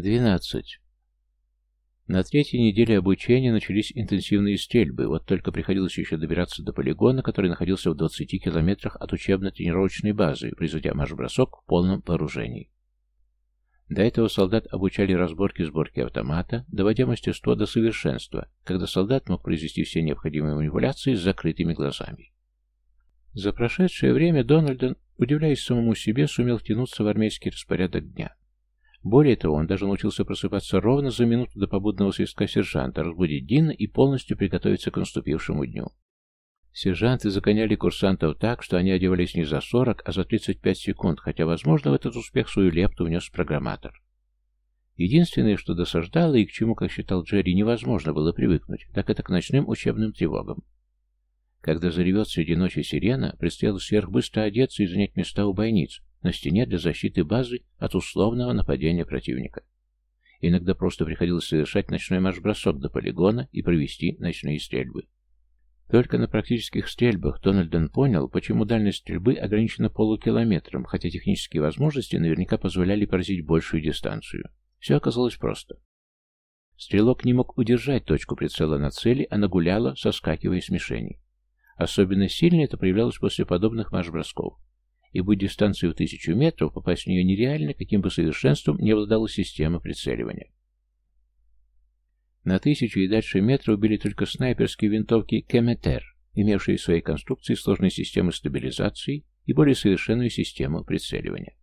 12. На третьей неделе обучения начались интенсивные стрельбы, вот только приходилось еще добираться до полигона, который находился в 20 километрах от учебно-тренировочной базы, производя марш-бросок в полном вооружении. До этого солдат обучали разборке сборки автомата, доводя мастерство до совершенства, когда солдат мог произвести все необходимые манипуляции с закрытыми глазами. За прошедшее время Дональден, удивляясь самому себе, сумел втянуться в армейский распорядок дня. Более того, он даже научился просыпаться ровно за минуту до побудного свистка сержанта, разбудить Дина и полностью приготовиться к наступившему дню. Сержанты загоняли курсантов так, что они одевались не за 40, а за 35 секунд, хотя, возможно, в этот успех свою лепту внес программатор. Единственное, что досаждало и к чему, как считал Джерри, невозможно было привыкнуть, так это к ночным учебным тревогам. Когда заревет среди ночи сирена, предстояло сверхбыстро одеться и занять места у бойниц, на стене для защиты базы от условного нападения противника. Иногда просто приходилось совершать ночной марш-бросок до полигона и провести ночные стрельбы. Только на практических стрельбах Дональден понял, почему дальность стрельбы ограничена полукилометром, хотя технические возможности наверняка позволяли поразить большую дистанцию. Все оказалось просто. Стрелок не мог удержать точку прицела на цели, она гуляла, соскакивая с мишени. Особенно сильно это проявлялось после подобных марш-бросков и будь дистанция в тысячу метров, попасть в нее нереально, каким бы совершенством не обладала система прицеливания. На тысячу и дальше метров убили только снайперские винтовки Кеметер, имевшие в своей конструкции сложные системы стабилизации и более совершенную систему прицеливания.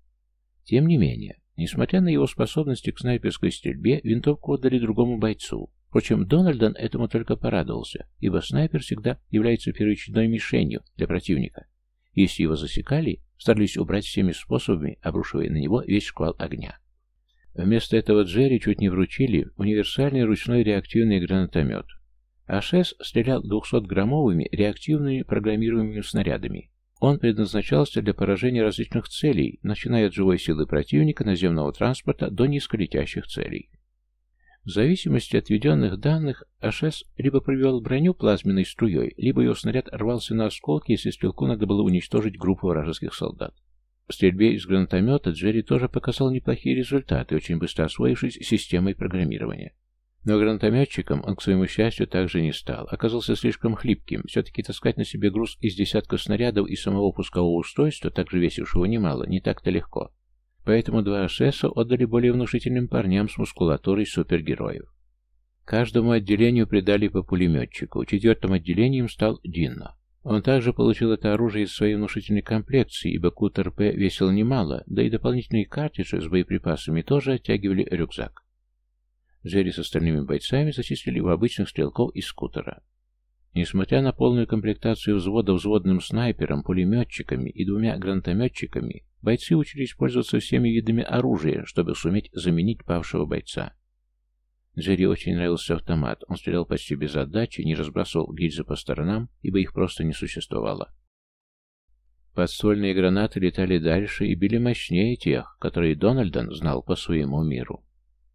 Тем не менее, несмотря на его способности к снайперской стрельбе, винтовку отдали другому бойцу. Впрочем, Дональдон этому только порадовался, ибо снайпер всегда является первоочередной мишенью для противника. Если его засекали, старались убрать всеми способами, обрушивая на него весь шквал огня. Вместо этого Джерри чуть не вручили универсальный ручной реактивный гранатомет. АШС стрелял 200-граммовыми реактивными программируемыми снарядами. Он предназначался для поражения различных целей, начиная от живой силы противника, наземного транспорта до низколетящих целей. В зависимости от введенных данных, АШС либо пробивал броню плазменной струей, либо его снаряд рвался на осколки, если стрелку надо было уничтожить группу вражеских солдат. В стрельбе из гранатомета Джерри тоже показал неплохие результаты, очень быстро освоившись системой программирования. Но гранатометчиком он, к своему счастью, также не стал. Оказался слишком хлипким. Все-таки таскать на себе груз из десятка снарядов и самого пускового устройства, также весившего немало, не так-то легко. Поэтому два АШСа отдали более внушительным парням с мускулатурой супергероев. Каждому отделению придали по пулеметчику. Четвертым отделением стал Динно. Он также получил это оружие из своей внушительной комплекции, ибо КУТРП весил немало, да и дополнительные картриджи с боеприпасами тоже оттягивали рюкзак. Джерри с остальными бойцами зачислили в обычных стрелков из скутера. Несмотря на полную комплектацию взвода взводным снайпером, пулеметчиками и двумя гранатометчиками, Бойцы учились пользоваться всеми видами оружия, чтобы суметь заменить павшего бойца. Джерри очень нравился автомат. Он стрелял почти без отдачи, не разбрасывал гильзы по сторонам, ибо их просто не существовало. Подствольные гранаты летали дальше и били мощнее тех, которые Дональдон знал по своему миру.